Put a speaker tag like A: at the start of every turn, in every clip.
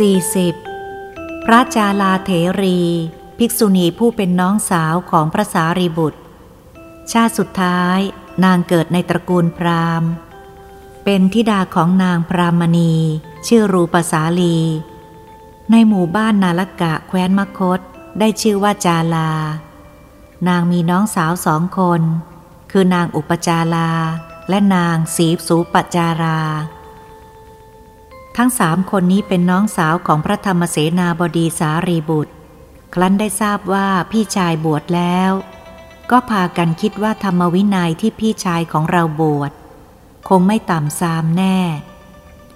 A: 40. พระจาลาเถรี ภิกษุณีผู้เป็นน้องสาวของพระสารีบุตร ชาติสุดท้ายนางเกิดในตระกูลพราหมณ์ เป็นธิดาของนางพรามณี ชื่อรูปสาลี ในหมู่บ้านนาลกะแคว้นมคต ได้ชื่อว่าจาลา นางมีน้องสาวสองคน คือนางอุปจาราและนางสีสูปจารา ทั้งสามคนนี้เป็นน้องสาวของพระธรรมเสนาบดีสารีบุตร ครั้นได้ทราบว่าพี่ชายบวชแล้ว ก็พากันคิดว่าธรรมวินัยที่พี่ชายของเราบวชคงไม่ต่ำซามแน่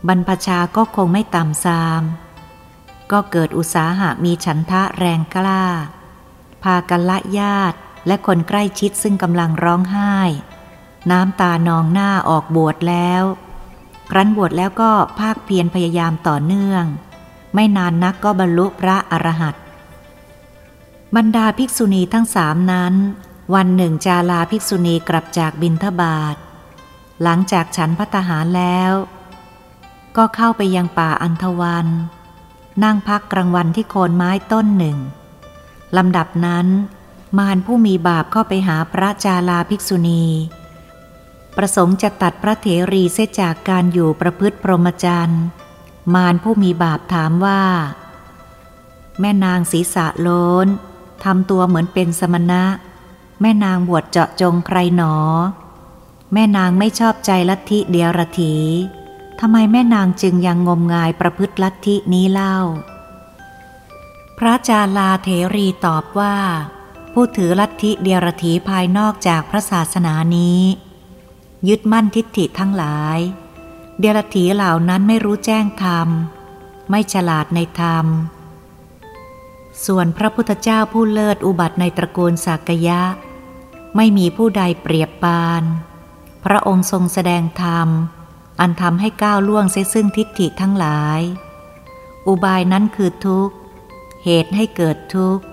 A: บรรพชาก็คงไม่ต่ำซาม ก็เกิดอุตสาหะมีฉันทะแรงกล้า พากันละญาติและคนใกล้ชิดซึ่งกำลังร้องไห้ น้ำตานองหน้าออกบวชแล้ว ครั้นบวชแล้วก็ภาคเพียรพยายามต่อเนื่อง ไม่นานนักก็บรรลุพระอรหันต์บรรดาภิกษุณีทั้งสามนั้น วันหนึ่งจาลาภิกษุณีกลับจากบินทบาท หลังจากฉันพัตหารแล้ว ก็เข้าไปยังป่าอันทวัน นั่งพักกลางวันที่โคนไม้ต้นหนึ่งลำดับนั้น มารผู้มีบาปเข้าไปหาพระจาลาภิกษุณี ประสงค์จะตัดพระเถรีเสียจากการอยู่ประพฤติพรหมจรรย์ มารผู้มีบาปถามว่า แม่นางศีรษะโลนทำตัวเหมือนเป็นสมณะ แม่นางบวชเจาะจงใครหนอ แม่นางไม่ชอบใจลัทธิเดียรถีทำไมแม่นางจึงยังงมงายประพฤติลัทธินี้เล่า พระจาลาเถรีตอบว่า ผู้ถือลัทธิเดียรถีภายนอกจากพระศาสนานี้ ยึดมั่นทิฏฐิทั้งหลาย เดียรถีเหล่านั้นไม่รู้แจ้งธรรม ไม่ฉลาดในธรรม ส่วนพระพุทธเจ้าผู้เลิศอุบัติในตระกูลสักยะ ไม่มีผู้ใดเปรียบปาน พระองค์ทรงแสดงธรรม อันทำให้ก้าวล่วงเสซึ่งทิฏฐิทั้งหลาย อุบายนั้นคือทุกข์ เหตุให้เกิดทุกข์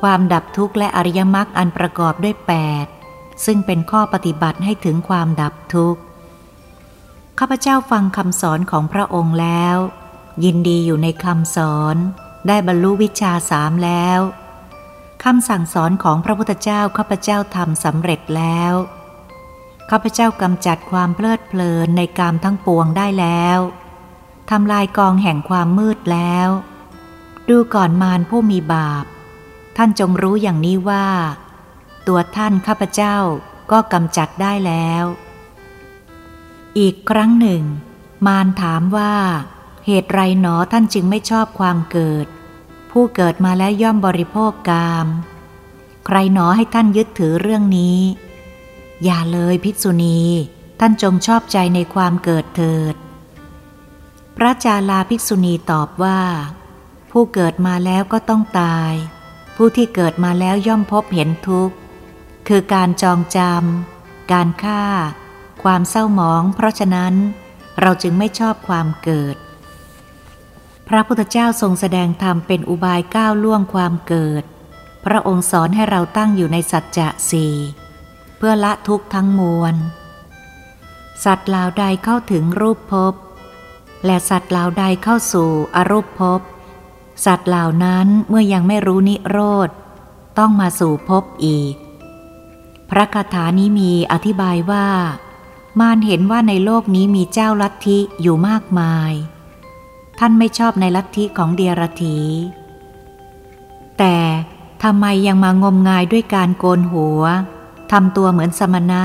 A: ความดับทุกข์และอริยมรรคอันประกอบด้วยแปด ซึ่งเป็นข้อปฏิบัติให้ถึงความดับทุกข์ ข้าพเจ้าฟังคำสอนของพระองค์แล้ว ยินดีอยู่ในคำสอนได้บรรลุวิชาสามแล้วคำสั่งสอนของพระพุทธเจ้าข้าพเจ้าทำสำเร็จแล้วข้าพเจ้ากำจัดความเพลิดเพลินในกามทั้งปวงได้แล้วทำลายกองแห่งความมืดแล้ว ดูก่อนมารผู้มีบาป ท่านจงรู้อย่างนี้ว่า ตัวท่านข้าพเจ้าก็กำจัดได้แล้ว อีกครั้งหนึ่ง มารถามว่า เหตุไรหนอท่านจึงไม่ชอบความเกิด ผู้เกิดมาแล้วย่อมบริโภคกาม ใครหนอให้ท่านยึดถือเรื่องนี้ อย่าเลยภิกษุณี ท่านจงชอบใจในความเกิดเถิด พระจาลาภิกษุณีตอบว่า ผู้เกิดมาแล้วก็ต้องตาย ผู้ที่เกิดมาแล้วย่อมพบเห็นทุกข์ คือการจองจำการฆ่า ความเศร้าหมอง เพราะฉะนั้นเราจึงไม่ชอบความเกิด พระพุทธเจ้าทรงแสดงธรรมเป็นอุบายก้าวล่วงความเกิด พระองค์สอนให้เราตั้งอยู่ในสัจจะสี่เพื่อละทุกทั้งมวล สัตว์เหล่าใดเข้าถึงรูปภพ และสัตว์เหล่าใดเข้าสู่อรูปภพ สัตว์เหล่านั้นเมื่อยังไม่รู้นิโรธ ต้องมาสู่ภพอีก พระคาถานี้มีอธิบายว่า มารเห็นว่าในโลกนี้มีเจ้าลัทธิอยู่มากมาย ท่านไม่ชอบในลัทธิของเดียรถี แต่ทำไมยังมางมงายด้วยการโกนหัวทำตัวเหมือนสมณะ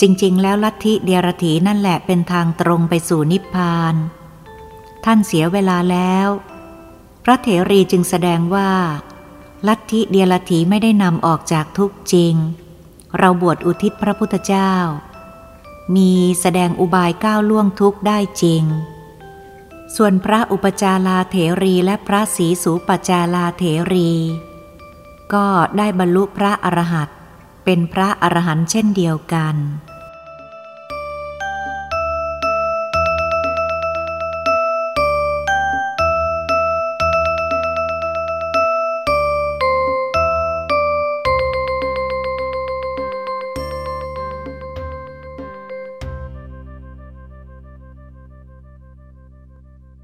A: จริงๆ แล้วลัทธิเดียรถีนั่นแหละเป็นทางตรงไปสู่นิพพาน ท่านเสียเวลาแล้ว พระเถรีจึงแสดงว่า ลัทธิเดียรถีไม่ได้นำออกจากทุกจริง เราบวชอุทิศพระพุทธเจ้า มีแสดงอุบายก้าวล่วงทุกข์ได้จริง ส่วนพระอุปจาราเถรีและพระศรีสูปจาราเถรี ก็ได้บรรลุพระอรหันตเป็นพระอรหันต์เช่นเดียวกัน